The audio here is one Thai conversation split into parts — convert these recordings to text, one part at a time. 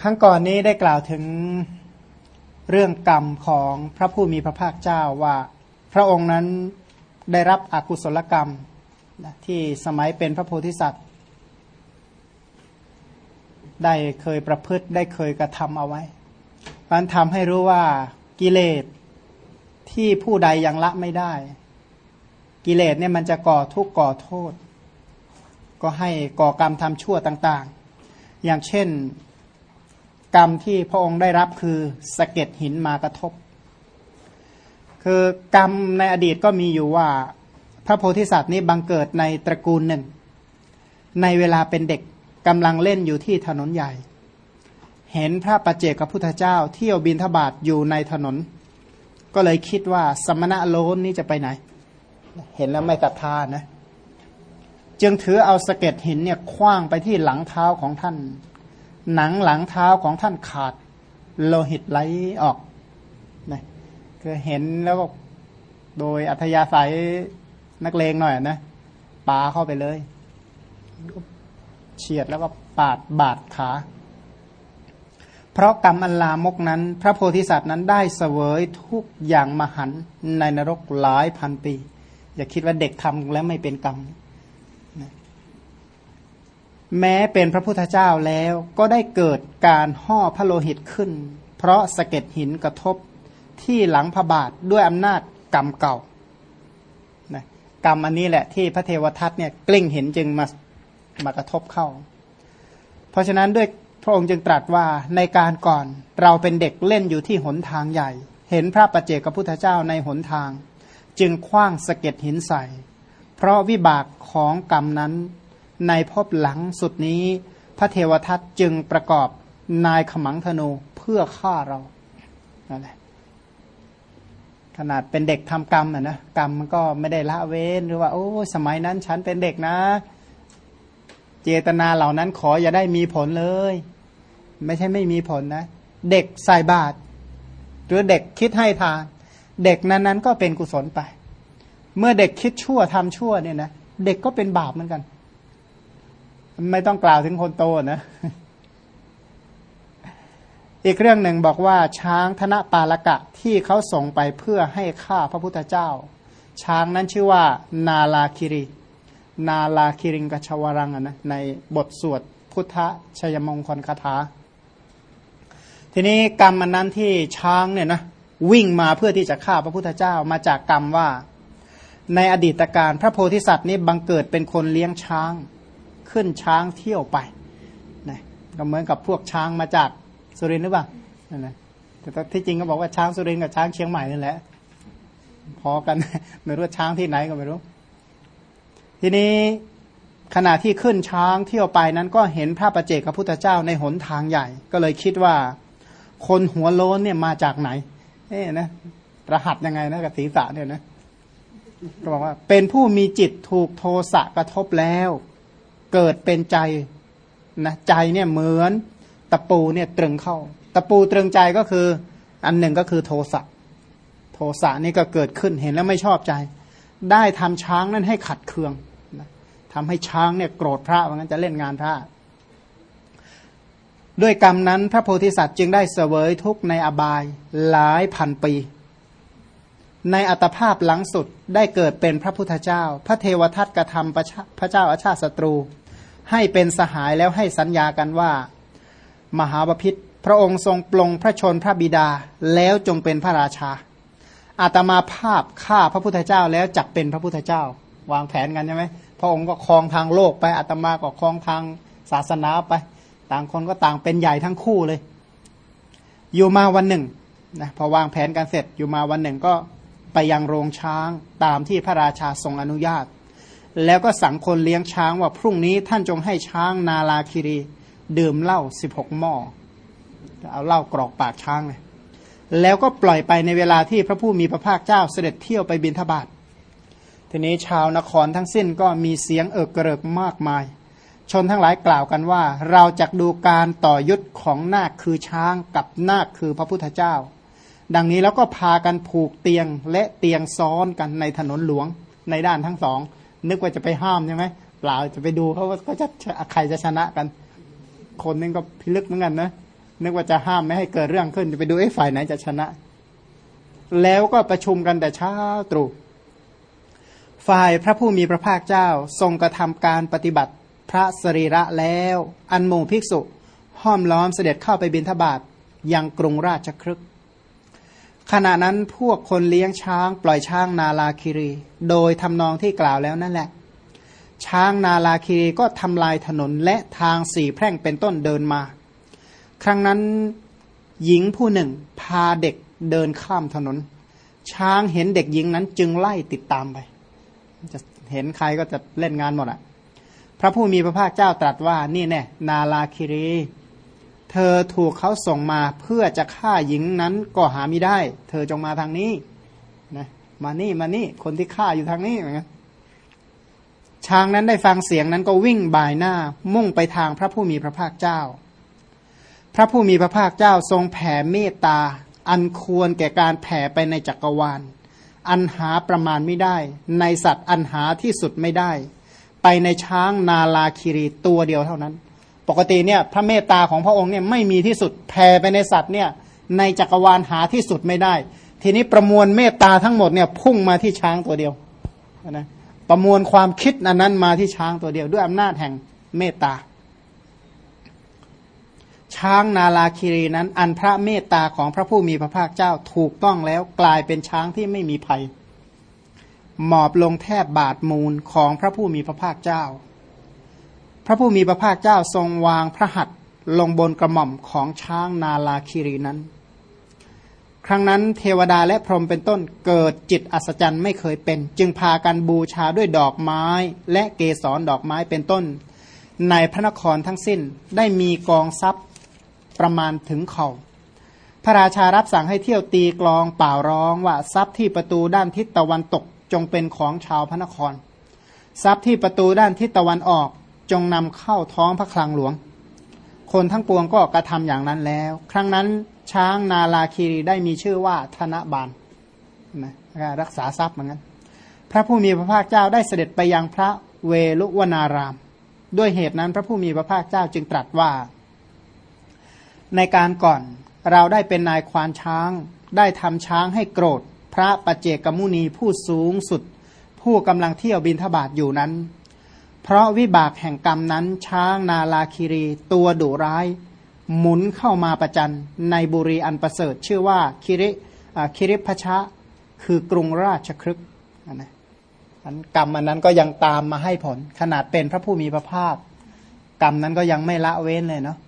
ครั้งก่อนนี้ได้กล่าวถึงเรื่องกรรมของพระผู้มีพระภาคเจ้าว่าพระองค์นั้นได้รับอกุศลกรรมที่สมัยเป็นพระโพธิสัตว์ ได้เคยประพฤติได้เคยกระทำเอาไว้มันทำให้รู้ว่ากิเลสที่ผู้ใดยังละไม่ได้ กิเลสเนี่ยมันจะก่อทุกข์ก่อโทษ ก็ให้ก่อกรรมทำชั่วต่าง ๆ อย่างเช่น กรรมที่พระองค์ได้รับคือสะเก็ดหินมากระทบ คือกรรมในอดีตก็มีอยู่ว่า พระโพธิสัตว์นี้บังเกิดในตระกูลหนึ่ง ในเวลาเป็นเด็กกำลังเล่นอยู่ที่ถนนใหญ่ เห็นพระปัจเจกพุทธเจ้า เที่ยวบินทบาทอยู่ในถนน ก็เลยคิดว่าสมณะโลนนี้จะไปไหน เห็นแล้วไม่ศรัทธานะ จึงถือเอาสะเก็ดหินเนี่ยคว้างไปที่หลังเท้าของท่าน หนังหลังเท้าของท่านขาดโลหิตไหลออกนะคือเห็นแล้วก็โดยอัธยาศัยนักเลงหน่อยนะปาเข้าไปเลย เฉียดแล้วก็ปาดบาดขา เพราะกรรมอันลามกนั้น พระโพธิสัตว์นั้นได้เสวยทุกอย่างมหันในนรกหลายพันปี อย่าคิดว่าเด็กทำแล้วไม่เป็นกรรม แม้เป็นพระพุทธเจ้าแล้วก็ได้เกิดการห่อพระโลหิตขึ้น เพราะสะเก็ดหินกระทบที่หลังพระบาทด้วยอำนาจกรรมเก่านะกรรมอันนี้แหละที่พระเทวทัตเนี่ยกลิ้งเห็นจึงมามากระทบเข้า เพราะฉะนั้นด้วยพระองค์จึงตรัสว่าในการก่อนเราเป็นเด็กเล่นอยู่ที่หนทางใหญ่ เห็นพระปัจเจกพุทธเจ้าในหนทาง จึงคว้างสะเก็ดหินใส่ เพราะวิบากของกรรมนั้น ในภพหลังสุดนี้ พระเทวทัตจึงประกอบนายขมังธนูเพื่อฆ่าเรานั่นแหละขนาดเป็นเด็กทำกรรมอะนะกรรมมันก็ไม่ได้ละเว้นหรือว่า โอ้สมัยนั้นฉันเป็นเด็กนะ เจตนาเหล่านั้นขออย่าได้มีผลเลย ไม่ใช่ไม่มีผลนะ เด็กใส่บาตรหรือเด็กคิดให้ทานเด็กนั้นนั้นก็เป็นกุศลไป เมื่อเด็กคิดชั่วทำชั่วเนี่ยนะเด็กก็เป็นบาปเหมือนกัน ไม่ต้องกล่าวถึงคนโตนะ อีกเรื่องหนึ่งบอกว่า ช้างธนปาลกะที่เขาส่งไปเพื่อให้ฆ่าพระพุทธเจ้า ช้างนั้นชื่อว่า นาลาคิริ นาลาคิริงกชวรังนะในบทสวดพุทธชยมงคลคาถา ทีนี้กรรมมันนั้นที่ช้างเนี่ยนะวิ่งมาเพื่อที่จะฆ่าพระพุทธเจ้ามาจากกรรมว่า ในอดีตการพระโพธิสัตว์นี้บังเกิดเป็นคนเลี้ยงช้าง ขึ้นช้างเที่ยวไปนะก็เหมือนกับพวกช้างมาจากสุรินทร์หรือเปล่านั่นแหละแต่ที่จริงก็บอกว่าช้างสุรินทร์กับช้างเชียงใหม่นั่นแหละ พอกันไม่รู้ช้างที่ไหนก็ไม่รู้ ทีนี้ขณะที่ขึ้นช้างเที่ยวไปนั้นก็เห็นพระประเจกพระพุทธเจ้าในหนทางใหญ่ ก็เลยคิดว่า คนหัวโล้นเนี่ยมาจากไหนเอ๊นะรหัสยังไงนะกับศีรษะเนี่ยนะก็บอกว่าเป็นผู้มีจิตถูกโทสะกระทบแล้ว เกิดเป็นใจนะใจเนี่ยเหมือนตะปูเนี่ยตรึงเข้า ตะปูตรึงใจก็คือ อันหนึ่งก็คือโทสะโทสะนี่ก็เกิดขึ้นเห็นแล้วไม่ชอบใจ ได้ทำช้างนั้นให้ขัดเคืองนะทำให้ช้างเนี่ยโกรธพระว่างั้นจะเล่นงานพระด้วยกรรมนั้นพระโพธิสัตว์จึงได้เสวยทุกข์ในอบายหลายพันปี ในอัตภาพหลังสุดได้เกิดเป็นพระพุทธเจ้า พระเทวทัตกระทำพระเจ้าอาชาติศัตรู ให้เป็นสหายแล้วให้สัญญากันว่า มหาบพิษพระองค์ทรงปลงพระชนพระบิดาแล้วจงเป็นพระราชา อาตมาภาพฆ่าพระพุทธเจ้าแล้วจักเป็นพระพุทธเจ้า วางแผนกันใช่ไหมพระองค์ก็ครองทางโลกไปอาตมาก็ครองทางศาสนาไป ต่างคนก็ต่างเป็นใหญ่ทั้งคู่เลย อยู่มาวันหนึ่งนะพอวางแผนกันเสร็จอยู่มาวันหนึ่งก็ไปยังโรงช้างตามที่พระราชาทรงอนุญาต แล้วก็สั่งคนเลี้ยงช้างว่าพรุ่งนี้ท่านจงให้ช้างนาลาคิรีดื่มเหล้าสิบหกหม้อเอาเหล้ากรอกปากช้างเลยแล้วก็ปล่อยไปในเวลาที่พระผู้มีพระภาคเจ้าเสด็จเที่ยวไปบินทบาททีนี้ชาวนครทั้งสิ้นก็มีเสียงเอิกเกริกมากมาย ชนทั้งหลายกล่าวกันว่า เราจะดูการต่อยุทธของนาคคือช้างกับนาคคือพระพุทธเจ้า ดังนี้แล้วก็พากันผูกเตียงและเตียงซ้อนกันในถนนหลวงในด้านทั้งสอง นึกว่าจะไปห้ามใช่ไหมเปล่าจะไปดูเขาว่าเขาจะใครจะชนะกัน คนนึงก็พิลึกเหมือนกันนะนึกว่าจะห้ามไม่ให้เกิดเรื่องขึ้นจะไปดูไอ้ฝ่ายไหนจะชนะ แล้วก็ประชุมกันแต่เช้าตรู่ฝ่ายพระผู้มีพระภาคเจ้าทรงกระทำการปฏิบัติพระสรีระแล้ว อันหมู่ภิกษุ ห้อมล้อมเสด็จเข้าไปบิณฑบาตยังกรุงราชครึก ขณะนั้นพวกคนเลี้ยงช้าง ปล่อยช้างนาลาคิรี โดยทำนองที่กล่าวแล้วนั่นแหละ ช้างนาลาคิรีก็ทำลายถนนและทางสี่แพร่งเป็นต้นเดินมา ครั้งนั้นหญิงผู้หนึ่ง พาเด็กเดินข้ามถนน ช้างเห็นเด็กหญิงนั้นจึงไล่ติดตามไป จะเห็นใครก็จะเล่นงานหมดอะ พระผู้มีพระภาคเจ้าตรัสว่านี่แน่นาลาคิรี เธอถูกเขาส่งมาเพื่อจะฆ่าหญิงนั้นก็หาไม่ได้ เธอจงมาทางนี้นะมานี่มานี่คนที่ฆ่าอยู่ทางนี้เหมือนกันช้างนั้นได้ฟังเสียงนั้นก็วิ่งบ่ายหน้า มุ่งไปทางพระผู้มีพระภาคเจ้า พระผู้มีพระภาคเจ้าทรงแผ่เมตตา อันควรแก่การแผ่ไปในจักรวาล อันหาประมาณไม่ได้ ในสัตว์อันหาที่สุดไม่ได้ ไปในช้างนาลาคิรีตัวเดียวเท่านั้น ปกติเนี่ยพระเมตตาของพระองค์เนี่ยไม่มีที่สุดแผ่ไปในสัตว์เนี่ยในจักรวาลหาที่สุดไม่ได้ ทีนี้ประมวลเมตตาทั้งหมดเนี่ยพุ่งมาที่ช้างตัวเดียวนะประมวลความคิดอันนั้นมาที่ช้างตัวเดียว ด้วยอำนาจแห่งเมตตา ช้างนาลาคิรีนั้น อันพระเมตตาของพระผู้มีพระภาคเจ้าถูกต้องแล้วกลายเป็นช้างที่ไม่มีภัย หมอบลงแทบบาดมูลของพระผู้มีพระภาคเจ้า ระผู้มีพระภาคเจ้าทรงวางพระหัตถ์ลงบนกระหม่อมของช้างนาลาคิรีนั้น ครั้งนั้นเทวดาและพรหมเป็นต้นเกิดจิตอัศจรรย์ไม่เคยเป็น จึงพากันบูชาด้วยดอกไม้และเกสรดอกไม้เป็นต้น ในพระนครทั้งสิ้นได้มีกองทรัพย์ประมาณถึงเขา่าพระราชารับสั่งให้เที่ยวตีกลองเป่าร้องว่าทรัพย์ที่ประตูด้านทิศตะวันตกจงเป็นของชาวพระนคร ทรัพย์ที่ประตูด้านทิศตะวันออก จงนำเข้าท้องพระคลังหลวง คนทั้งปวงก็กระทำอย่างนั้นแล้ว ครั้งนั้นช้างนาลาคีรีได้มีชื่อว่าธนบาลนะรักษาทรัพย์เหมือนกันพระผู้มีพระภาคเจ้าได้เสด็จไปยังพระเวลุวนาราม ด้วยเหตุนั้นพระผู้มีพระภาคเจ้าจึงตรัสว่า ในการก่อนเราได้เป็นนายควานช้าง ได้ทำช้างให้โกรธ พระปเจกมุนีผู้สูงสุด ผู้กำลังเที่ยวบินทบาทอยู่นั้น เพราะวิบากแห่งกรรมนั้นช้างนาลาคิรี ตัวดุร้าย หมุนเข้ามาประจันในบุรีอันประเสริฐ ชื่อว่าคิริคิริพชะ คือกรุงราชครึกนะอันกรรมอันนั้นก็ยังตามมาให้ผล ขนาดเป็นพระผู้มีพระภาค กรรมนั้นก็ยังไม่ละเว้นเลยเนาะ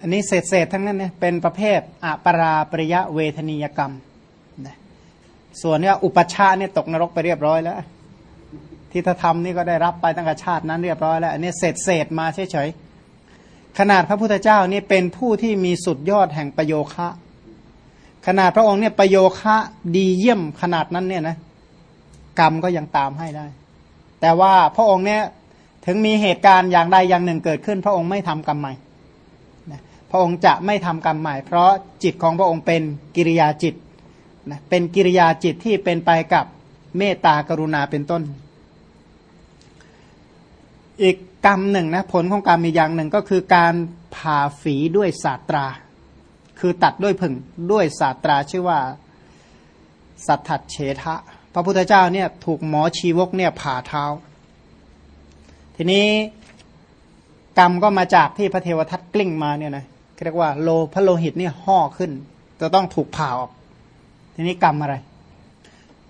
อันนี้เศษเศษทั้งนั้นเนี่ยเป็นประเภทอปราปริยะเวทนียกรรม ส่วนเนี้ยอุปชาเนี่ยตกนรกไปเรียบร้อยแล้ว ที่ถ้าทำนี่ก็ได้รับไปตั้งแต่ชาตินั้นเรียบร้อยแล้วอันนี้เศษเศษมาเฉยๆขนาดพระพุทธเจ้านี่เป็นผู้ที่มีสุดยอดแห่งประโยคะ ขนาดพระองค์เนี่ยประโยคะดีเยี่ยมขนาดนั้นเนี่ยนะกรรมก็ยังตามให้ได้ แต่ว่าพระองค์เนี่ยถึงมีเหตุการณ์อย่างใดอย่างหนึ่งเกิดขึ้น พระองค์ไม่ทำกรรมใหม่พระองค์จะไม่ทำกรรมใหม่ เพราะจิตของพระองค์เป็นกิริยาจิต นะเป็นกิริยาจิตที่เป็นไปกับเมตตากรุณาเป็นต้น อีกกรรมหนึ่งนะผลของกรรมมีอย่างหนึ่งก็คือการผ่าฝีด้วยศาสตรา คือตัดด้วยผึ่งด้วยศาสตราชื่อว่าสัทธัดเฉทะ พระพุทธเจ้าเนี่ยถูกหมอชีวกเนี่ยผ่าเท้า ทีนี้กรรมก็มาจากที่พระเทวทัตกลิ้งมาเนี่ยนะเรียกว่าโลพระโลหิตเนี่ยห่อขึ้น จะต้องถูกผ่าออก ทีนี้กรรมอะไร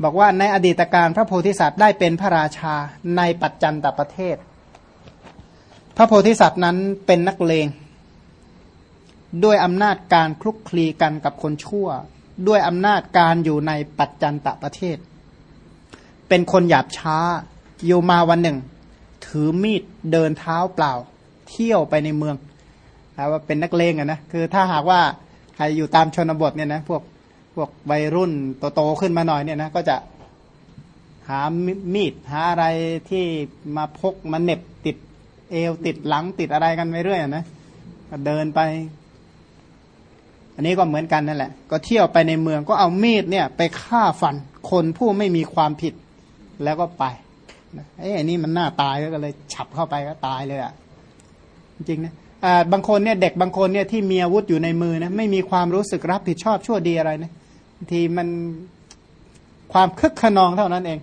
บอกว่าในอดีตการพระโพธิสัตว์ได้เป็นพระราชาในปัจจันตประเทศ พระโพธิสัตว์นั้นเป็นนักเลง ด้วยอำนาจการคลุกคลีกันกับคนชั่ว ด้วยอำนาจการอยู่ในปัจจันตประเทศ เป็นคนหยาบช้าอยู่มาวันหนึ่ง ถือมีดเดินเท้าเปล่า เที่ยวไปในเมืองว่าเป็นนักเลงอะนะคือถ้าหากว่าใครอยู่ตามชนบทเนี่ยนะพวก พวกวัยรุ่นโตๆขึ้นมาหน่อยเนี่ยนะก็จะหามีดหาอะไรที่มาพกมาเน็บติดเอวติดหลังติดอะไรกันไปเรื่อยนะเดินไป อันนี้ก็เหมือนกันนั่นแหละ ก็เที่ยวไปในเมืองก็เอามีดเนี่ย ไปฆ่าฟันคนผู้ไม่มีความผิดแล้วก็ไปไอ้อ้นี่มันหน้าตายก็เลยฉับเข้าไปก็ตายเลยอะ จริงนะอ่าบางคนเนี่ยเด็กบางคนเนี่ยที่มีอาวุธอยู่ในมือนะไม่มีความรู้สึกรับผิดชอบชั่วดีอะไรนะ ทีมันความคึกขนองเท่านั้นเอง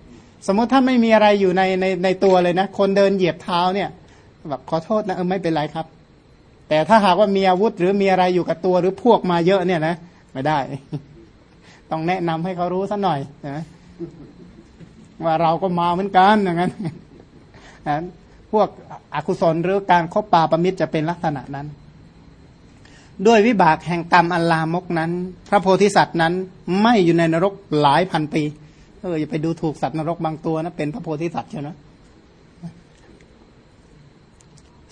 สมมติถ้าไม่มีอะไรอยู่ในในในตัวเลยนะ คนเดินเหยียบเท้าเนี่ยแบบขอโทษนะเออไม่เป็นไรครับ แต่ถ้าหากว่ามีอาวุธหรือมีอะไรอยู่กับตัวหรือพวกมาเยอะเนี่ยนะไม่ได้ ต้องแนะนำให้เขารู้สักหน่อยนะว่าเราก็มาเหมือนกันอย่างนั้นพวกอกุศลหรือการคบปาประมิตรจะเป็นลักษณะนั้น ด้วยวิบากแห่งกรรมอัลลามกนั้น พระโพธิสัตว์นั้นไม่อยู่ในนรกหลายพันปีเอออย่าไปดูถูกสัตว์นรกบางตัวนะเป็นพระโพธิสัตว์เชียวนะ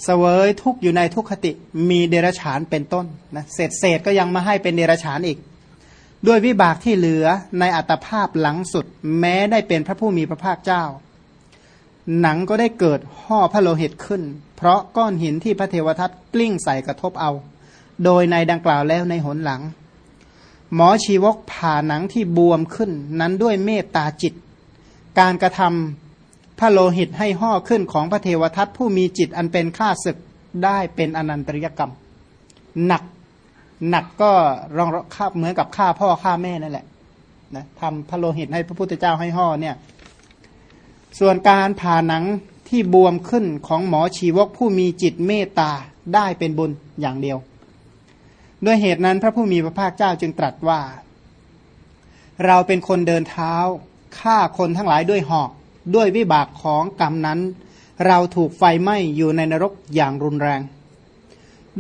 เสวยทุกอยู่ในทุกขติมีเดรัจฉานเป็นต้นนะเศษเศษก็ยังมาให้เป็นเดรัจฉานอีก ด้วยวิบากที่เหลือในอัตภาพหลังสุด แม้ได้เป็นพระผู้มีพระภาคเจ้า หนังก็ได้เกิดห่อพระโลหิตขึ้น เพราะก้อนหินที่พระเทวทัตกลิ้งใส่กระทบเอา โดยในดังกล่าวแล้วในหนหลัง หมอชีวกผ่าหนังที่บวมขึ้นนั้นด้วยเมตตาจิต การกระทำพระโลหิตให้ห่อขึ้นของพระเทวทัตผู้มีจิตอันเป็นข้าศึกได้เป็นอนันตริยกรรม หนักหนักก็รองค่าเหมือนกับฆ่าพ่อฆ่าแม่นั่นแหละนะทำพระโลหิตให้พระพุทธเจ้าให้ห่อเนี่ยส่วนการผ่าหนังที่บวมขึ้นของหมอชีวกผู้มีจิตเมตตาได้เป็นบุญอย่างเดียว ด้วยเหตุนั้นพระผู้มีพระภาคเจ้าจึงตรัสว่า เราเป็นคนเดินเท้าฆ่าคนทั้งหลายด้วยหอก ด้วยวิบากของกรรมนั้น เราถูกไฟไหม้อยู่ในนรกอย่างรุนแรง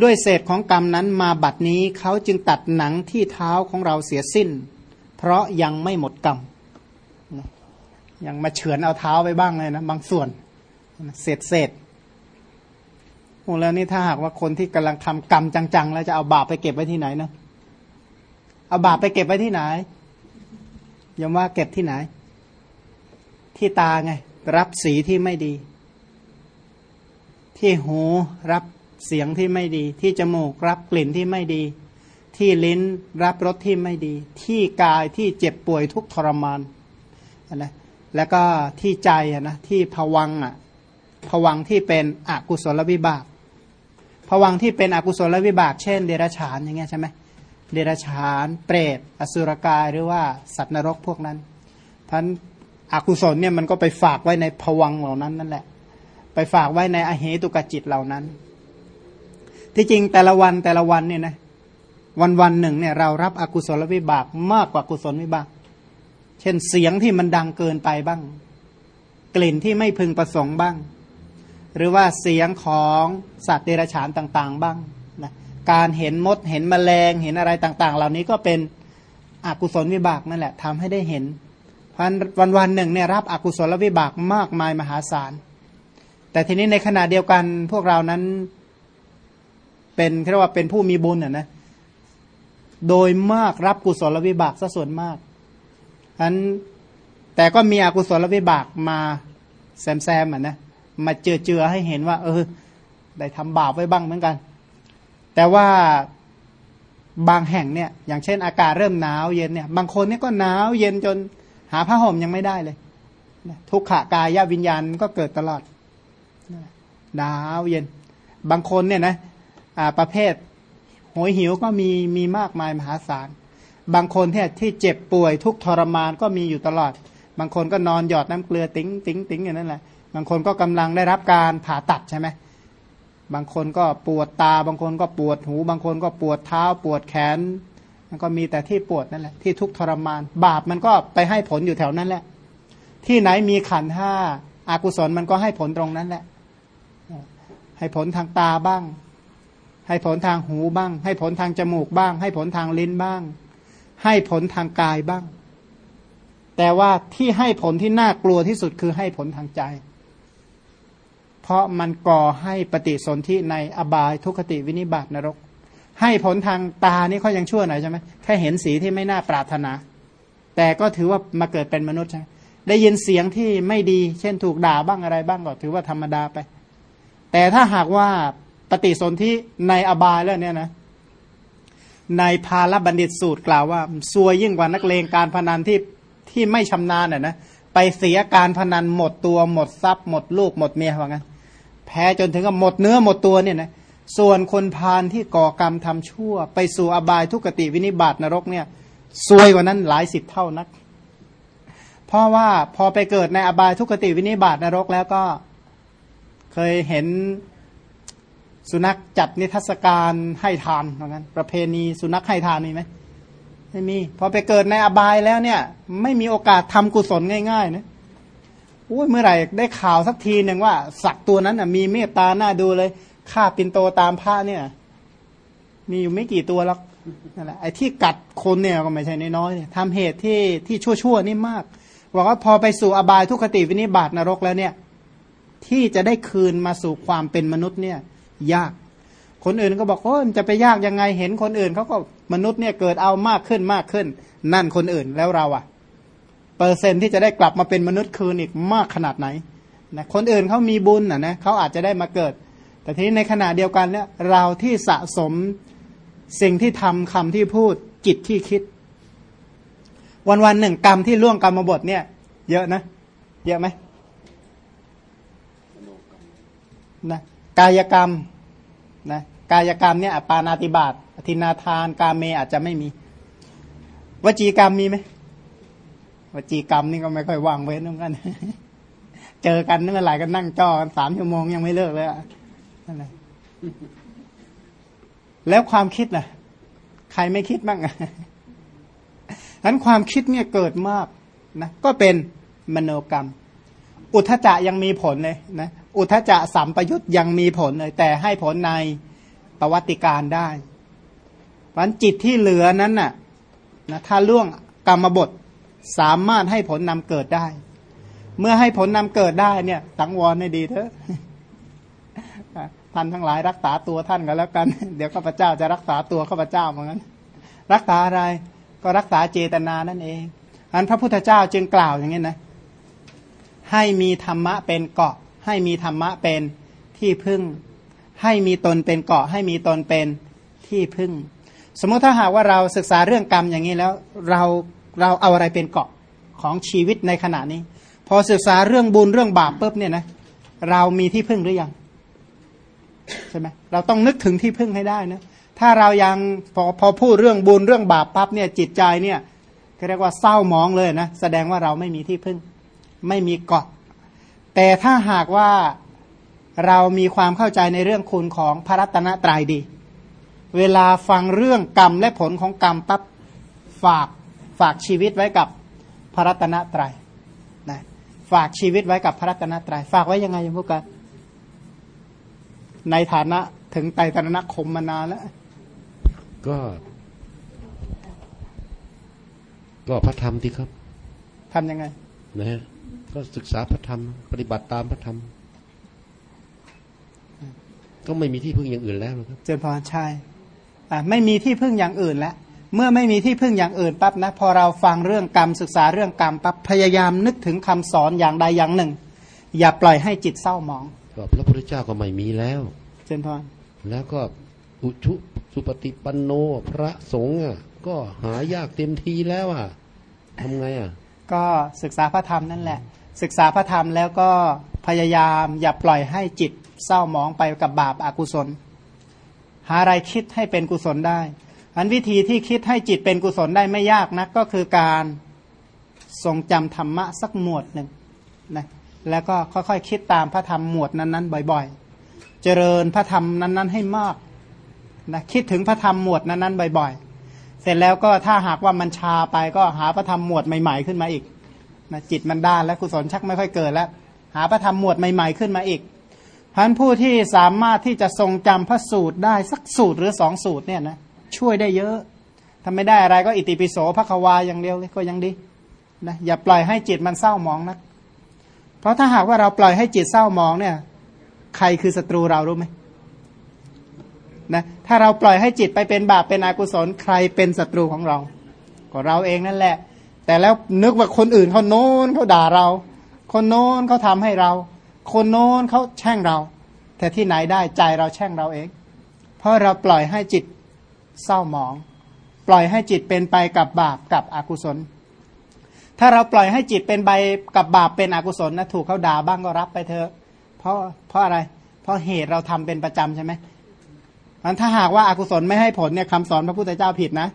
ด้วยเศษของกรรมนั้นมาบัดนี้เขาจึงตัดหนังที่เท้าของเราเสียสิ้น เพราะยังไม่หมดกรรมยังมาเฉือนเอาเท้าไปบ้างเลยนะบางส่วนเศษเศษ โอ้แล้วนี่ถ้าหากว่าคนที่กำลังทำกรรมจังๆ แล้วจะเอาบาปไปเก็บไว้ที่ไหนเนาะเอาบาปไปเก็บไว้ที่ไหนยมว่าเก็บที่ไหน ที่ตาไง รับสีที่ไม่ดี ที่หูรับเสียงที่ไม่ดี ที่จมูกรับกลิ่นที่ไม่ดี ที่ลิ้นรับรสที่ไม่ดี ที่กายที่เจ็บป่วยทุกทรมานนะแล้วก็ที่ใจนะที่ผวังอะผวังที่เป็นอกุศลวิบาก ผวังที่เป็นอกุศลวิบากเช่นเดรัจฉานอย่างเงี้ยใช่ไหมเดรัจฉาน เปรต อสุรกายหรือว่าสัตว์นรกพวกนั้นท่านอกุศลเนี่ยมันก็ไปฝากไว้ในผวังเหล่านั้นนั่นแหละ ไปฝากไว้ในอเหตุกจิตเหล่านั้น ที่จริงแต่ละวันแต่ละวันเนี่ยนะวันวันหนึ่งเนี่ยเรารับอกุศลวิบากมากกว่ากุศลวิบาก เช่นเสียงที่มันดังเกินไปบ้าง กลิ่นที่ไม่พึงประสงค์บ้าง หรือว่าเสียงของสัตว์เดรัจฉานต่าง ๆ บ้างนะการเห็นมดเห็นแมลงเห็นอะไรต่าง ๆ เหล่านี้ก็เป็นอกุศลวิบากนั่นแหละทำให้ได้เห็นพันวันวันหนึ่งเนี่ยรับอกุศลวิบากมากมายมหาศาล แต่ทีนี้ในขณะเดียวกันพวกเรานั้นเป็นเรียกว่าเป็นผู้มีบุญอะนะโดยมากรับกุศลวิบากซะส่วนมากอันแต่ก็มีอกุศลวิบากมาแซมแซมอะนะ มาเจือเจือให้เห็นว่า เออ ได้ทำบาปไว้บ้างเหมือนกัน แต่ว่าบางแห่งเนี่ย อย่างเช่น อากาศเริ่มหนาวเย็นเนี่ย บางคนเนี่ยก็หนาวเย็นจนหาผ้าห่มยังไม่ได้เลย ทุกขากายวิญญาณก็เกิดตลอดหนาวเย็น บางคนเนี่ยนะประเภทหวยหิวก็มีมีมากมายมหาศาล บางคนที่ที่เจ็บป่วยทุกข์ทรมานก็มีอยู่ตลอด บางคนก็นอนหยอดน้ำเกลือติ้งติ้งติ้งอย่างนั้นแหละ บางคนก็กำลังได้รับการผ่าตัดใช่ไหมบางคนก็ปวดตา บางคนก็ปวดหู บางคนก็ปวดเท้า ปวดแขน มันก็มีแต่ที่ปวดนั่นแหละ ที่ทุกข์ทรมาน บาปมันก็ไปให้ผลอยู่แถวนั้นแหละ ที่ไหนมีขันธ์ห้าอกุศลมันก็ให้ผลตรงนั้นแหละ ให้ผลทางตาบ้าง ให้ผลทางหูบ้าง ให้ผลทางจมูกบ้าง ให้ผลทางลิ้นบ้าง ให้ผลทางกายบ้าง แต่ว่าที่ให้ผลที่น่ากลัวที่สุดคือให้ผลทางใจ เพราะมันก่อให้ปฏิสนธิในอบายทุคติวินิบาตนรก ให้ผลทางตานี่เขายังชั่วหน่อยใช่ไหมแค่เห็นสีที่ไม่น่าปรารถนา แต่ก็ถือว่ามาเกิดเป็นมนุษย์ใช่ได้ยินเสียงที่ไม่ดี เช่นถูกด่าบ้างอะไรบ้างก็ถือว่าธรรมดาไป แต่ถ้าหากว่าปฏิสนธิในอบายแล้วเนี่ยนะในพาลบัณฑิตสูตรกล่าวว่าซวยยิ่งกว่านักเลงการพนันที่ ที่ไม่ชำนาญน่ะนะไปเสียการพนันหมดตัวหมดทรัพย์หมดลูกหมดเมียว่างั้นแพ้จนถึงกับหมดเนื้อหมดตัวเนี่ยนะส่วนคนพาลที่ก่อกรรมทำชั่ว ไปสู่อบายทุกติวินิบาตนรกเนี่ยซวยกว่านั้นหลายสิบเท่านัก เพราะว่าพอไปเกิดในอบายทุกติวินิบาตนรกแล้วก็เคยเห็นสุนัขจัดนิทรรศการให้ทานเหมือนกันประเพณีสุนัขให้ทานมีไหม ไม่มี พอไปเกิดในอบายแล้วเนี่ย ไม่มีโอกาสทำกุศลง่ายๆนะอุ้ยเมื่อไหร่ได้ข่าวสักทีหนึ่งว่า สัตว์ตัวนั้นมีเมตตาหน้าดูเลยฆ่าปินโตตามพระเนี่ย มีอยู่ไม่กี่ตัวแล้วนั่นแหละไอ้ที่กัดคนเนี่ยก็ไม่ใช่น้อยๆทำเหตุที่ที่ชั่วๆนี่มากบอกว่าพอไปสู่อบายทุกขติวินิบาตนรกแล้วเนี่ย ที่จะได้คืนมาสู่ความเป็นมนุษย์เนี่ย ยาก คนอื่นก็บอกโอ้จะไปยากยังไงเห็นคนอื่นเขาก็มนุษย์เนี่ยเกิดเอามากขึ้นมากขึ้น นั่นคนอื่นแล้วเราอะเปอร์เซ็นที่จะได้กลับมาเป็นมนุษย์คืนอีกมากขนาดไหนนะคนอื่นเขามีบุญอะนะเขาอาจจะได้มาเกิด แต่ทีนี้ในขณะเดียวกันเนี่ยเราที่สะสมสิ่งที่ทำคำที่พูดจิตที่คิด วันวันหนึ่งกรรมที่ล่วงกรรมบทเนี่ย เยอะนะ เยอะไหมนะกายกรรมนะ กายกรรมเนี่ยปานาติบาตอธินาทานกาเมอาจจะไม่มี วจีกรรมมีไหมวจีกรรมนี่ก็ไม่ค่อยว่างเว้นเหมือนกัน เจอกันเมื่อไหร่ก็นั่งจ้อกันสามชั่วโมงยังไม่เลิกเลยนั่นแหละแล้วความคิดล่ะ ใครไม่คิดบ้างอะนั้นความคิดเนี่ยเกิดมากนะก็เป็นมโนกรรม อุทจะยังมีผลเลยนะอุทจะสัมปยุตยังมีผลเลย แต่ให้ผลใน ประวัติการได้วันจิตที่เหลือนั้นน่ะนะถ้าล่วงกรรมบทสามารถให้ผลนำเกิดได้ เมื่อให้ผลนำเกิดได้เนี่ยสังวรให้ดีเถอะท่านทั้งหลายรักษาตัวท่านกันแล้วกัน เดี๋ยวข้าพเจ้าจะรักษาตัวข้าพเจ้าเหมือนกันรักษาอะไรก็รักษาเจตนานั่นเองอันพระพุทธเจ้าจึงกล่าวอย่างนี้นะ ให้มีธรรมะเป็นเกาะ ให้มีธรรมะเป็นที่พึ่ง ให้มีตนเป็นเกาะให้มีตนเป็นที่พึ่ง สมมติถ้าหากว่าเราศึกษาเรื่องกรรมอย่างนี้แล้วเราเราเอาอะไรเป็นเกาะของชีวิตในขณะนี้ พอศึกษาเรื่องบุญเรื่องบาปปุ๊บเนี่ยนะเรามีที่พึ่งหรือยังใช่ไหมเราต้องนึกถึงที่พึ่งให้ได้นะถ้าเรายังพอพอพูดเรื่องบุญเรื่องบาปปั๊บเนี่ยจิตใจเนี่ยเรียกว่าเศร้ามองเลยนะแสดงว่าเราไม่มีที่พึ่ง ไม่มีเกาะ แต่ถ้าหากว่า เรามีความเข้าใจในเรื่องคุณของพระรัตนตรัยดี เวลาฟังเรื่องกรรมและผลของกรรมปั๊บฝากฝากชีวิตไว้กับพระรัตนตรยัยนะฝากชีวิตไว้กับพระรัตนตรยัย ฝากไว้ยังไงยังพวกกัน ในฐานะถึงไตรตรณคมมานานแล้ว ก็ ก็พระธรรมที่ครับทำยังไง นะฮะก็ศึกษาพระธรรม ปฏิบัติตามพระธรรม ก็ไม่มีที่พึ่งอย่างอื่นแล้วครับเจนพรใช่อ่าไม่มีที่พึ่งอย่างอื่นแล้วเมื่อไม่มีที่พึ่งอย่างอื่นปั๊บนะพอเราฟังเรื่องกรรมศึกษาเรื่องกรรมปั๊บพยายามนึกถึงคำสอนอย่างใดอย่างหนึ่ง อย่าปล่อยให้จิตเศร้าหมองก็พระพุทธเจ้าก็ไม่มีแล้ว เจนพรแล้วก็อุชุสุปฏิปันโนพระสงฆ์อะก็หายากเต็มทีแล้วอะทำไงอะ ก็ศึกษาพระธรรมนั่นแหละ ศึกษาพระธรรมแล้วก็พยายามอย่าปล่อยให้จิต เศร้าหมองไปกับบาปอากุศล หาอะไรคิดให้เป็นกุศลได้ อันวิธีที่คิดให้จิตเป็นกุศลได้ไม่ยากนักก็คือการทรงจำธรรมะสักหมวดหนึ่งนะแล้วก็ค่อยๆคคิดตามพระธรรมหมวดนั้นๆ บ่อยๆ เจริญพระธรรมนั้นๆ ให้มากนะคิดถึงพระธรรมหมวดนั้นๆ บ่อยๆ เสร็จแล้วก็ถ้าหากว่ามันชาไปก็หาพระธรรมหมวดใหม่ ๆ ขึ้นมาอีกนะจิตมันด้านและกุศลชักไม่ค่อยเกิดแล้ว หาพระธรรมหมวดใหม่ ๆ ขึ้นมาอีก พันผู้ที่สามารถที่จะทรงจำพระสูตรได้สักสูตรหรือสองสูตรเนี่ยนะช่วยได้เยอะถ้าไม่ได้อะไรก็อิติปิโสพระควาอย่างเดียวเลยก็ยังดีนะอย่าปล่อยให้จิตมันเศร้าหมองนะเพราะถ้าหากว่าเราปล่อยให้จิตเศร้าหมองเนี่ย ใครคือศัตรูเรารู้ไหมนะถ้าเราปล่อยให้จิตไปเป็นบาปเป็นอกุศลใครเป็นศัตรูของเรา ก็เราเองนั่นแหละ แต่แล้วนึกว่าคนอื่นเขาโน้นเขาด่าเรา คนโน้นเขาทำให้เรา คนโน้นเขาแช่งเรา แต่ที่ไหนได้ใจเราแช่งเราเอง เพราะเราปล่อยให้จิตเศร้าหมอง ปล่อยให้จิตเป็นไปกับบาปกับอกุศล ถ้าเราปล่อยให้จิตเป็นใบกับบาปเป็นอกุศลนะถูกเขาด่าบ้างก็รับไปเถอะเพราะเพราะอะไร เพราะเหตุเราทำเป็นประจำใช่ไหมมันถ้าหากว่าอากุศลไม่ให้ผลเนี่ยคำสอนพระพุทธเจ้าผิดนะ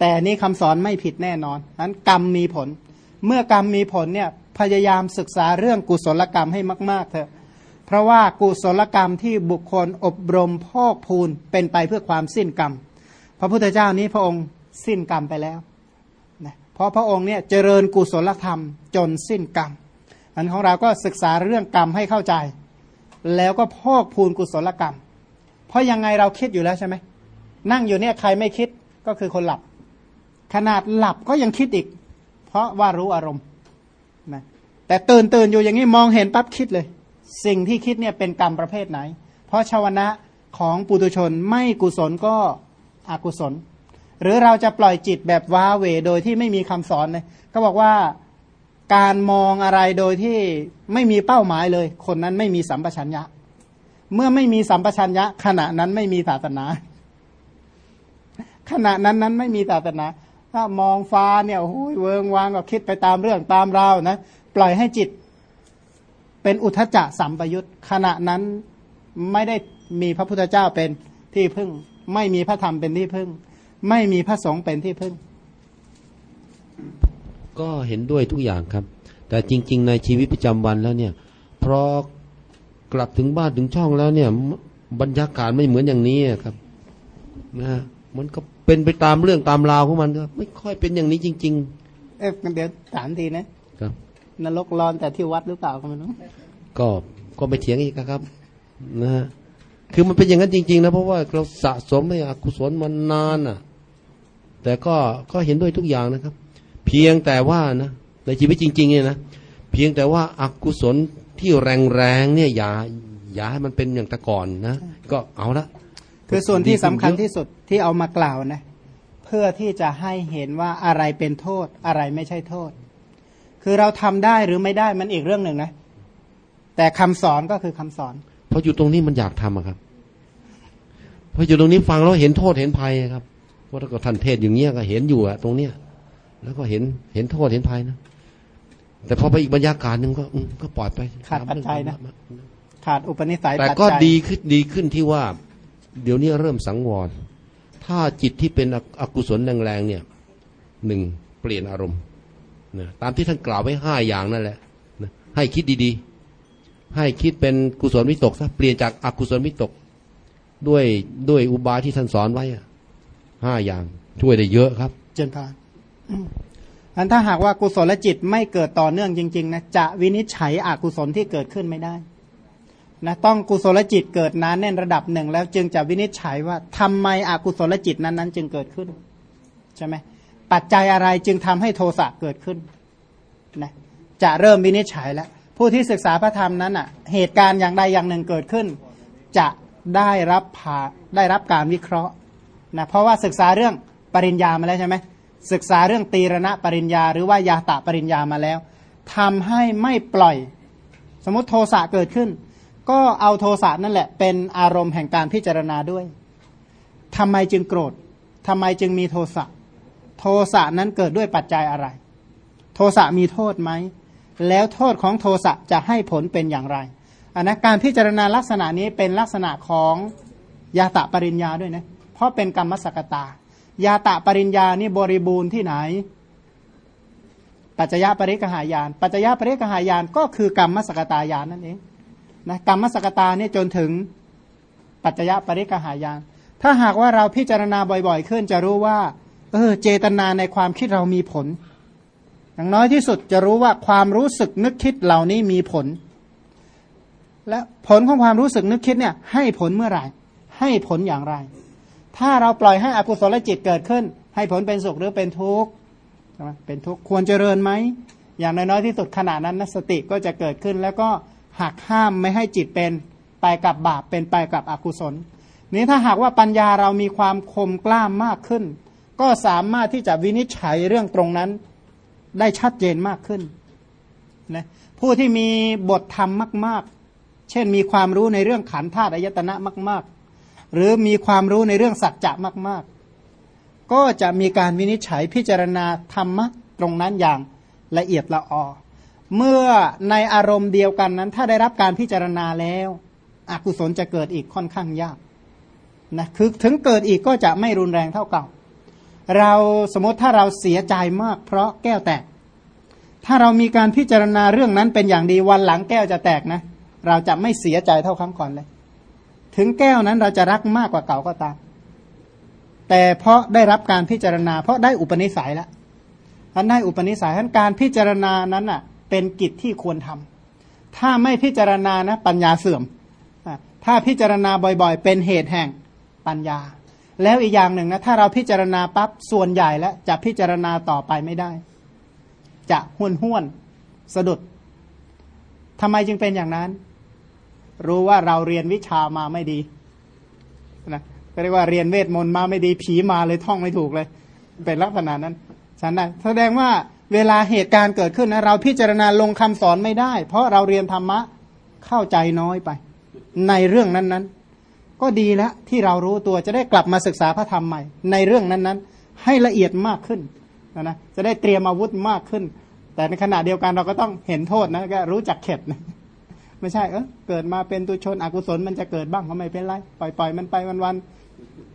แต่นี่คำสอนไม่ผิดแน่นอนนั้นกรรมมีผล เมื่อกรรมมีผลเนี่ย พยายามศึกษาเรื่องกุศลกรรมให้มาก ๆ เถอะ เพราะว่ากุศลกรรมที่บุคคลอบรมพอกพูนเป็นไปเพื่อความสิ้นกรรม พระพุทธเจ้านี้พระองค์สิ้นกรรมไปแล้วนะเพราะพระองค์เนี่ยเจริญกุศลธรรมจนสิ้นกรรม อันของเราก็ศึกษาเรื่องกรรมให้เข้าใจ แล้วก็พอกพูนกุศลกรรม เพราะยังไงเราคิดอยู่แล้วใช่ไหมนั่งอยู่เนี่ยใครไม่คิดก็คือคนหลับ ขนาดหลับก็ยังคิดอีก เพราะว่ารู้อารมณ์ แต่ตื่นตื่นอยู่อย่างนี้มองเห็นปั๊บคิดเลย สิ่งที่คิดเนี่ยเป็นกรรมประเภทไหน เพราะชาวนะของปุถุชนไม่กุศลก็อกุศล หรือเราจะปล่อยจิตแบบว้าเหวโดยที่ไม่มีคำสอนเลยก็บอกว่าการมองอะไรโดยที่ไม่มีเป้าหมายเลย คนนั้นไม่มีสัมปชัญญะ เมื่อไม่มีสัมปชัญญะ ขณะนั้นไม่มีศาสนา ขณะนั้นนั้นไม่มีศาสนา ถ้ามองฟ้าเนี่ยโอ้ยเวิงวางก็คิดไปตามเรื่องตามราวนะ ปล่อยให้จิตเป็นอุทจจะสัมปยุตขณะนั้นไม่ได้มีพระพุทธเจ้าเป็นที่พึ่ง ไม่มีพระธรรมเป็นที่พึ่ง ไม่มีพระสงฆ์เป็นที่พึ่ง ก็เห็นด้วยทุกอย่างครับ แต่จริง ๆ ในชีวิตประจำวันแล้วเนี่ยพอกลับถึงบ้านถึงช่องแล้วเนี่ย บรรยากาศไม่เหมือนอย่างนี้อะครับนะฮะมันก็เป็นไปตามเรื่องตามราวของมันก็ไม่ค่อยเป็นอย่างนี้จริงเอ๊ะเดี๋ยวถามทีนะๆครับ นรกร้อนแต่ที่วัดหรือเปล่าก็ไม่รู้ก็ก็ไม่เถียงอีกครับนะฮะคือมันเป็นอย่างนั้นจริง ๆ นะ เพราะว่าเราสะสมให้อกุศลมานานอะ แต่ก็ก็เห็นด้วยทุกอย่างนะครับ เพียงแต่ว่านะในชีวิตจริง ๆ เนี่ยนะเพียงแต่ว่าอากุศลที่แรงๆเนี่ยอย่าอย่าให้มันเป็นอย่างแต่ก่อนนะก็เอาละคือส่วนที่สำคัญที่สุดที่เอามากล่าวนะ เพื่อที่จะให้เห็นว่าอะไรเป็นโทษอะไรไม่ใช่โทษ คือเราทำได้หรือไม่ได้มันอีกเรื่องหนึ่งนะ แต่คำสอนก็คือคำสอน เพราะอยู่ตรงนี้มันอยากทำอะครับ เพราะอยู่ตรงนี้ฟังแล้วเห็นโทษเห็นภัยครับว่าถ้าเก็ท่านเทศอย่างเงี้ยก็เห็นอยู่อะตรงเนี้ยแล้วก็เห็นเห็นโทษเห็นภัยนะแต่พอไปอีกบรรยากาศหนึ่งก็อืมก็ปล่อยไปขาดปัจจัยนะขาดอุปนิสัยแต่ปัจก็จัยดีขึ้นดีขึ้นที่ว่า เดี๋ยวนี้เริ่มสังวร ถ้าจิตที่เป็นออกุศลแรงๆเนี่ยหนึ่งเปลี่ยนอารมณ์ นะตามที่ท่านกล่าวไว้ห้าอย่างนั่นแหละนะให้คิดดีๆ ให้คิดเป็นกุศลวิตกซะเปลี่ยนจากอากุศลวิตก ด้วยด้วยอุบายที่ท่านสอนไว้ห้าอย่างช่วยได้เยอะครับ เจนพานอันถ้าหากว่ากุศลจิตไม่เกิดต่อเนื่องจริงๆนะจะวินิจฉัยอกุศลที่เกิดขึ้นไม่ได้นะต้องกุศลจิตเกิดนานแน่นระดับหนึ่งแล้วจึงจะวินิจฉัยว่าทำไมอกุศลจิตนั้นๆจึงเกิดขึ้นใช่ไหม ปัจจัยอะไรจึงทำให้โทสะเกิดขึ้นนะจะเริ่มวินิจฉัยแล้ว ผู้ที่ศึกษาพระธรรมนั้นอะเหตุการณ์อย่างใดอย่างหนึ่งเกิดขึ้น จะได้รับผ่าได้รับการวิเคราะห์นะเพราะว่าศึกษาเรื่องปริญญามาแล้วใช่ไหมศึกษาเรื่องตีรณะปริญญา หรือว่ายาตะปริญญามาแล้วทำให้ไม่ปล่อย สมมติโทสะเกิดขึ้น ก็เอาโทสะนั่นแหละ เป็นอารมณ์แห่งการพิจารณาด้วยทำไมจึงโกรธทำไมจึงมีโทสะ โทสะนั้นเกิดด้วยปัจจัยอะไร โทสะมีโทษไหม แล้วโทษของโทสะจะให้ผลเป็นอย่างไรอันนะการพิจารณาลักษณะนี้เป็นลักษณะของยาตะปริญญาด้วยนะ เพราะเป็นกรรมสกตายาตะปริญญานี่บริบูรณ์ที่ไหน ปัจจยปริกหายาน ปัจจยปริกหายานก็คือกรรมสกตายานนั่นเองนะกรรมสกตานี่จนถึงปัจจยปริกหายาน ถ้าหากว่าเราพิจารณาบ่อยๆ ขึ้นจะรู้ว่า เออเจตนาในความคิดเรามีผล อย่างน้อยที่สุดจะรู้ว่าความรู้สึกนึกคิดเหล่านี้มีผล และผลของความรู้สึกนึกคิดเนี่ย ให้ผลเมื่อไหร่ ให้ผลอย่างไร ถ้าเราปล่อยให้อกุศลจิตเกิดขึ้น ให้ผลเป็นสุขหรือเป็นทุกข์เป็นทุกข์ควรเจริญไหมอย่างน้อยๆที่สุดขณะนั้นนสติก็จะเกิดขึ้น แล้วก็หักห้ามไม่ให้จิตเป็นไปกับบาปเป็นไปกับอกุศล นี้ถ้าหากว่าปัญญาเรามีความคมกล้ามมากขึ้น ก็สามารถที่จะวินิจฉัยเรื่องตรงนั้นได้ชัดเจนมากขึ้นนะผู้ที่มีบทธรรมมาก ๆ เช่นมีความรู้ในเรื่องขันธ์ธาตุอายตนะมาก ๆ หรือมีความรู้ในเรื่องสัจจะมาก ๆ ก็จะมีการวินิจฉัยพิจารณาธรรมะตรงนั้นอย่างละเอียดละออเมื่อในอารมณ์เดียวกันนั้น ถ้าได้รับการพิจารณาแล้วอกุศลจะเกิดอีกค่อนข้างยากนะคือถึงเกิดอีกก็จะไม่รุนแรงเท่าเก่า เราสมมติถ้าเราเสียใจมาก เพราะแก้วแตก ถ้าเรามีการพิจารณาเรื่องนั้นเป็นอย่างดีวันหลังแก้วจะแตกนะ เราจะไม่เสียใจเท่าครั้งก่อนเลย ถึงแก้วนั้นเราจะรักมากกว่าเก่าก็ตาม แต่เพราะได้รับการพิจารณา เพราะได้อุปนิสัยแล้วท่านได้อุปนิสัยท่านการพิจารณานั้นอะ เป็นกิจที่ควรทำถ้าไม่พิจารณานะปัญญาเสื่อม ถ้าพิจารณาบ่อยๆ เป็นเหตุแห่งปัญญา แล้วอีกอย่างหนึ่งนะถ้าเราพิจารณาปั๊บส่วนใหญ่แล้วจะพิจารณาต่อไปไม่ได้ จะห้วนห้วนสะดุดทำไมจึงเป็นอย่างนั้น รู้ว่าเราเรียนวิชามาไม่ดีนะก็เรียกว่าเรียนเวทมนต์มาไม่ดีผีมาเลยท่องไม่ถูกเลย เป็นลักษณะนั้นฉันได้แสดงว่าเวลาเหตุการณ์เกิดขึ้นนะเราพิจารณาลงคำสอนไม่ได้ เพราะเราเรียนธรรมะเข้าใจน้อยไป ในเรื่องนั้นๆ ก็ดีแล้วที่เรารู้ตัวจะได้กลับมาศึกษาพระธรรมใหม่ ในเรื่องนั้นๆ ให้ละเอียดมากขึ้นนะนะจะได้เตรียมอาวุธมากขึ้น แต่ในขณะเดียวกันเราก็ต้องเห็นโทษนะก็รู้จักเข็ดนะไม่ใช่เออเกิดมาเป็นตุชนอกุศลมันจะเกิดบ้างก็ไม่เป็นไรปล่อยๆมันไปวัน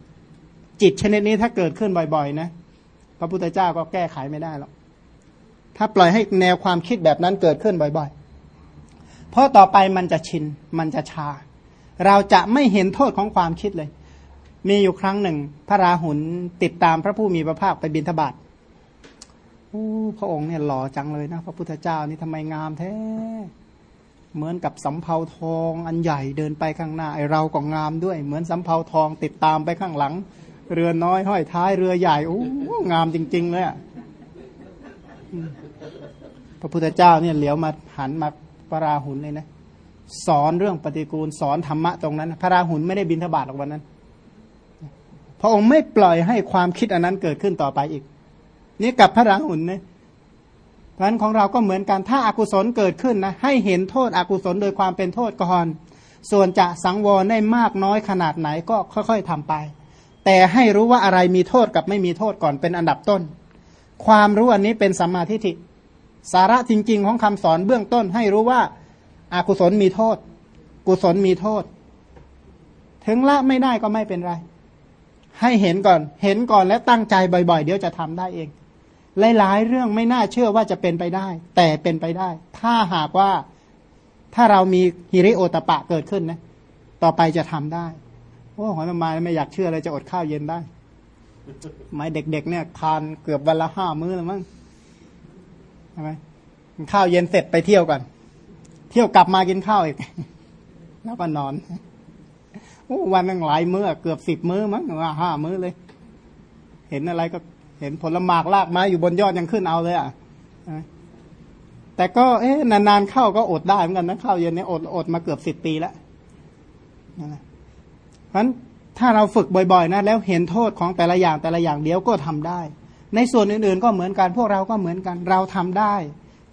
ๆจิตชนิดนี้ถ้าเกิดขึ้นบ่อยๆนะพระพุทธเจ้าก็แก้ไขไม่ได้หรอกถ้าปล่อยให้แนวความคิดแบบนั้นเกิดขึ้นบ่อย ๆ เพราะต่อไปมันจะชินมันจะชา เราจะไม่เห็นโทษของความคิดเลย มีอยู่ครั้งหนึ่ง พระราหุลติดตามพระผู้มีพระภาคไปบิณฑบาตพระองค์เนี่ยหล่อจังเลยนะ พระพุทธเจ้านี่ทำไมงามแท้ เหมือนกับสำเภาทองอันใหญ่เดินไปข้างหน้าไอเราก็งามด้วย เหมือนสำเภาทองติดตามไปข้างหลัง เรือน้อยห้อยท้ายเรือใหญ่โอ้งามจริง ๆ เลยอะพระพุทธเจ้าเนี่ยเหลียวมาหันมาพระราหุลเลยนะ สอนเรื่องปฏิกูลสอนธรรมะตรงนั้น พระราหุลไม่ได้บินทบาทหรอกวันนั้น พระองค์ไม่ปล่อยให้ความคิดอันนั้นเกิดขึ้นต่อไปอีก นี่กับพระราหุลเนี่ยเพราะนั้นของเราก็เหมือนกันถ้าอากุศลเกิดขึ้นนะให้เห็นโทษอกุศลโดยความเป็นโทษก่อน ส่วนจะสังวรได้มากน้อยขนาดไหนก็ค่อยๆทำไป แต่ให้รู้ว่าอะไรมีโทษกับไม่มีโทษก่อนเป็นอันดับต้น ความรู้อันนี้เป็นสัมมาทิฏฐิสาระจริง ๆ ของคำสอนเบื้องต้น ให้รู้ว่า อากุศลมีโทษ กุศลมีโทษ ถึงละไม่ได้ก็ไม่เป็นไร ให้เห็นก่อน เห็นก่อนและตั้งใจบ่อย ๆ เดี๋ยวจะทำได้เอง หลายๆเรื่องไม่น่าเชื่อว่าจะเป็นไปได้ แต่เป็นไปได้ ถ้าหากว่าถ้าเรามีฮิริโอตปะเกิดขึ้นนะ ต่อไปจะทำได้โอ้หอยมาไม่อยากเชื่อเลยจะอดข้าวเย็นได้ไม่เด็กๆเนี่ยทานเกือบวันละห้ามื้อแล้วมั้งใช่ไหมข้าวเย็นเสร็จไปเที่ยวก่อน ที่ยวกลับมากินข้าวอีก แล้วก็นอนอวันนึงหลายมื้อเกือบสิบมื้อมั้งว่าห้ามื้อเลย เห็นอะไรก็เห็นผลหมากลากไม้อยู่บนยอดยังขึ้นเอาเลยอะแต่ก็เอ๊ะนานๆเข้าก็อดได้เหมือนกันนะข้าวเย็นเนี่ยอดอดมาเกือบสิบปีแล้วนั่นแหละพราะถ้าเราฝึกบ่อยๆนะแล้วเห็นโทษของแต่ละอย่างแต่ละอย่างเดียวก็ทำได้ ในส่วนอื่นๆก็เหมือนกัน พวกเราก็เหมือนกัน เราทำได้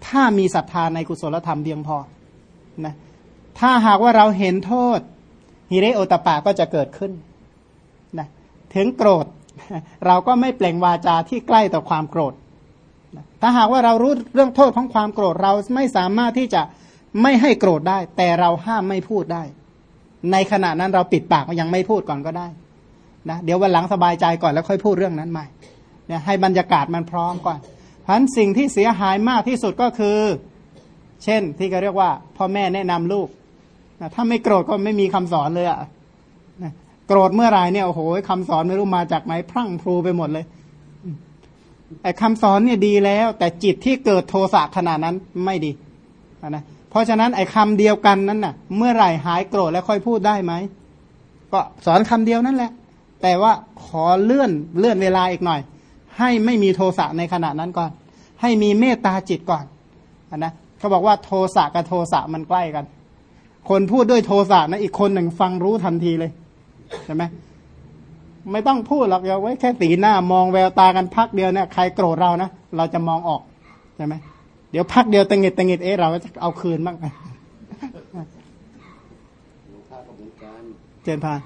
ถ้ามีศรัทธาในกุศลธรรมเพียงพอ นะถ้าหากว่าเราเห็นโทษฮิริโอตปาก็จะเกิดขึ้นนะถึงโกรธ เราก็ไม่เปล่งวาจาที่ใกล้ต่อความโกรธถ้าหากว่าเรารู้เรื่องโทษของความโกรธเราไม่สามารถที่จะไม่ให้โกรธได้ แต่เราห้ามไม่พูดได้ ในขณะนั้นเราปิดปากยังไม่พูดก่อนก็ได้นะเดี๋ยววันหลังสบายใจก่อนแล้วค่อยพูดเรื่องนั้นใหม่เนี่ยให้บรรยากาศมันพร้อมก่อนเพราะฉะนั้นสิ่งที่เสียหายมากที่สุดก็คือ เช่นที่เขาเรียกว่า พ่อแม่แนะนำลูกถ้าไม่โกรธก็ไม่มีคำสอนเลยอะ่ะโกรธเมื่อไรเนี่ยโอ้โหคำสอนไม่รู้มาจากไหนพรั่งพรูไปหมดเลยไอ้คำสอนเนี่ยดีแล้ว แต่จิตที่เกิดโทสะขนาดนั้นไม่ดีนะเพราะฉะนั้นไอ้คำเดียวกันนั้นน่ะ เมื่อไหร่หายโกรธแล้วค่อยพูดได้ไหมก็สอนคำเดียวนั่นแหละ แต่ว่าขอเลื่อนเลื่อนเวลาอีกหน่อย ให้ไม่มีโทสะในขณะนั้นก่อน ให้มีเมตตาจิตก่อนนะ เขาบอกว่าโทสะกับโทสะมันใกล้กัน คนพูดด้วยโทสะนะอีกคนหนึ่งฟังรู้ทันทีเลยใช่ไหมไม่ต้องพูดหรอกเอาไว้แค่สีหน้ามองแววตากันพักเดียวเนี่ยใครโกรธเรานะเราจะมองออกใช่ไหมเดี๋ยวพักเดียวตังเงิดตังเงิดเอ๊ะเราจะเอาคืนบ้างเจนพาน